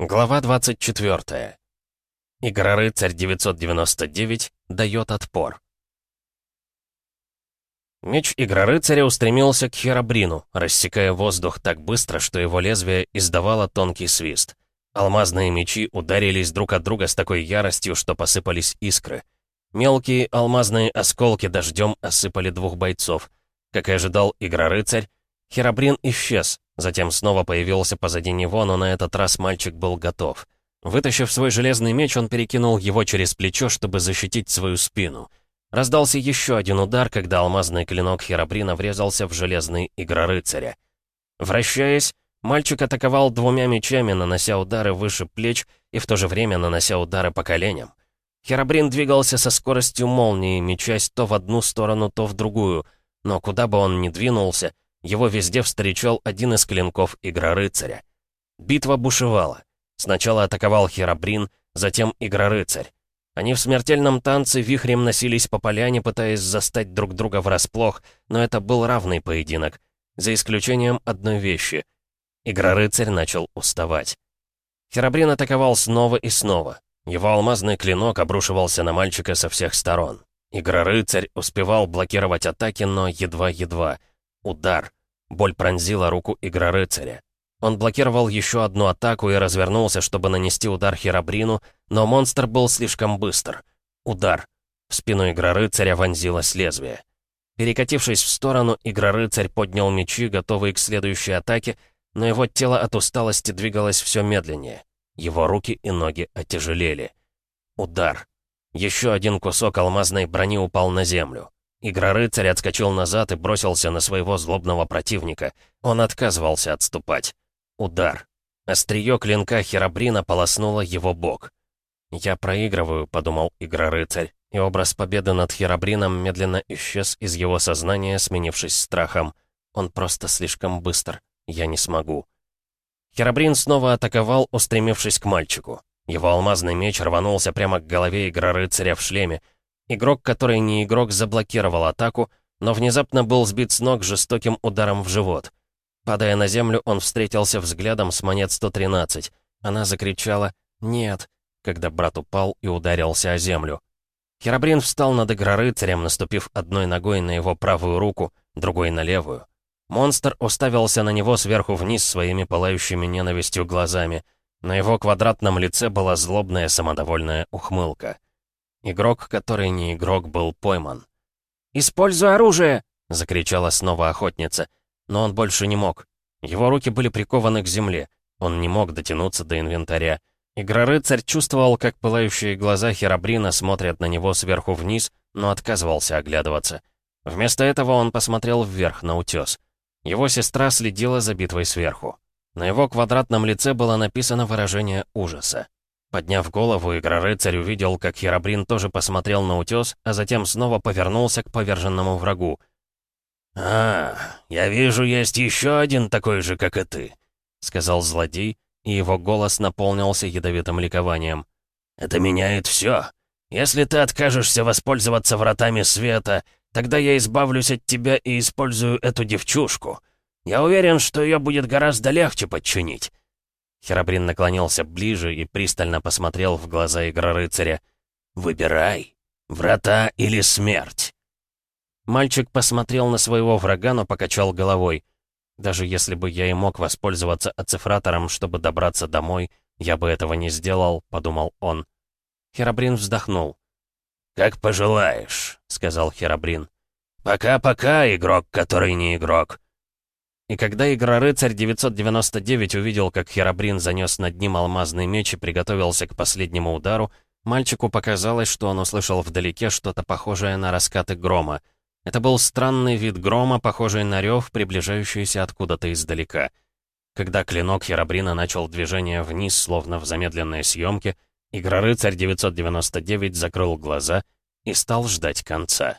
Глава 24. Игрорыцарь 999 дает отпор. Меч Игрорыцаря устремился к Херабрину, рассекая воздух так быстро, что его лезвие издавало тонкий свист. Алмазные мечи ударились друг от друга с такой яростью, что посыпались искры. Мелкие алмазные осколки дождем осыпали двух бойцов. Как и ожидал Игрорыцарь, Херабрин исчез, Затем снова появился позади него, но на этот раз мальчик был готов. Вытащив свой железный меч, он перекинул его через плечо, чтобы защитить свою спину. Раздался еще один удар, когда алмазный клинок Херабрина врезался в железный игрорыцаря. Вращаясь, мальчик атаковал двумя мечами, нанося удары выше плеч и в то же время нанося удары по коленям. Херабрин двигался со скоростью молнии, мечась то в одну сторону, то в другую, но куда бы он ни двинулся, его везде встречал один из клинков Игрорыцаря. Битва бушевала. Сначала атаковал Херабрин, затем Игрорыцарь. Они в смертельном танце вихрем носились по поляне, пытаясь застать друг друга врасплох, но это был равный поединок, за исключением одной вещи. Игрорыцарь начал уставать. Херабрин атаковал снова и снова. Его алмазный клинок обрушивался на мальчика со всех сторон. Игрорыцарь успевал блокировать атаки, но едва-едва. Удар. Боль пронзила руку Игрорыцаря. Он блокировал еще одну атаку и развернулся, чтобы нанести удар Херабрину, но монстр был слишком быстр. Удар. В спину Игрорыцаря вонзилось лезвие. Перекатившись в сторону, Игрорыцарь поднял мечи, готовые к следующей атаке, но его тело от усталости двигалось все медленнее. Его руки и ноги отяжелели. Удар. Еще один кусок алмазной брони упал на землю. Игрорыцарь отскочил назад и бросился на своего злобного противника. Он отказывался отступать. Удар. Острие клинка Херабрина полоснуло его бок. «Я проигрываю», — подумал Игрорыцарь, и образ победы над Херабрином медленно исчез из его сознания, сменившись страхом. «Он просто слишком быстр. Я не смогу». Херабрин снова атаковал, устремившись к мальчику. Его алмазный меч рванулся прямо к голове Игрорыцаря в шлеме, Игрок, который не игрок, заблокировал атаку, но внезапно был сбит с ног жестоким ударом в живот. Падая на землю, он встретился взглядом с монет 113. Она закричала «Нет», когда брат упал и ударился о землю. Херабрин встал над игрорыцарем, наступив одной ногой на его правую руку, другой на левую. Монстр уставился на него сверху вниз своими пылающими ненавистью глазами. На его квадратном лице была злобная самодовольная ухмылка. Игрок, который не игрок, был пойман. «Используй оружие!» — закричала снова охотница. Но он больше не мог. Его руки были прикованы к земле. Он не мог дотянуться до инвентаря. Игрорыцарь чувствовал, как пылающие глаза Херабрина смотрят на него сверху вниз, но отказывался оглядываться. Вместо этого он посмотрел вверх на утес. Его сестра следила за битвой сверху. На его квадратном лице было написано выражение ужаса. Подняв голову, Игрорыцарь увидел, как Херабрин тоже посмотрел на утес, а затем снова повернулся к поверженному врагу. «А, я вижу, есть еще один такой же, как и ты», — сказал злодей, и его голос наполнился ядовитым ликованием. «Это меняет все. Если ты откажешься воспользоваться вратами света, тогда я избавлюсь от тебя и использую эту девчушку. Я уверен, что ее будет гораздо легче подчинить. Херабрин наклонился ближе и пристально посмотрел в глаза Игрорыцаря. «Выбирай, врата или смерть?» Мальчик посмотрел на своего врага, но покачал головой. «Даже если бы я и мог воспользоваться оцифратором, чтобы добраться домой, я бы этого не сделал», — подумал он. Херабрин вздохнул. «Как пожелаешь», — сказал Херабрин. «Пока-пока, игрок, который не игрок. И когда Игрорыцарь 999 увидел, как Херабрин занес над ним алмазный меч и приготовился к последнему удару, мальчику показалось, что он услышал вдалеке что-то похожее на раскаты грома. Это был странный вид грома, похожий на рев, приближающийся откуда-то издалека. Когда клинок Херабрина начал движение вниз, словно в замедленной съемке, Игрорыцарь 999 закрыл глаза и стал ждать конца.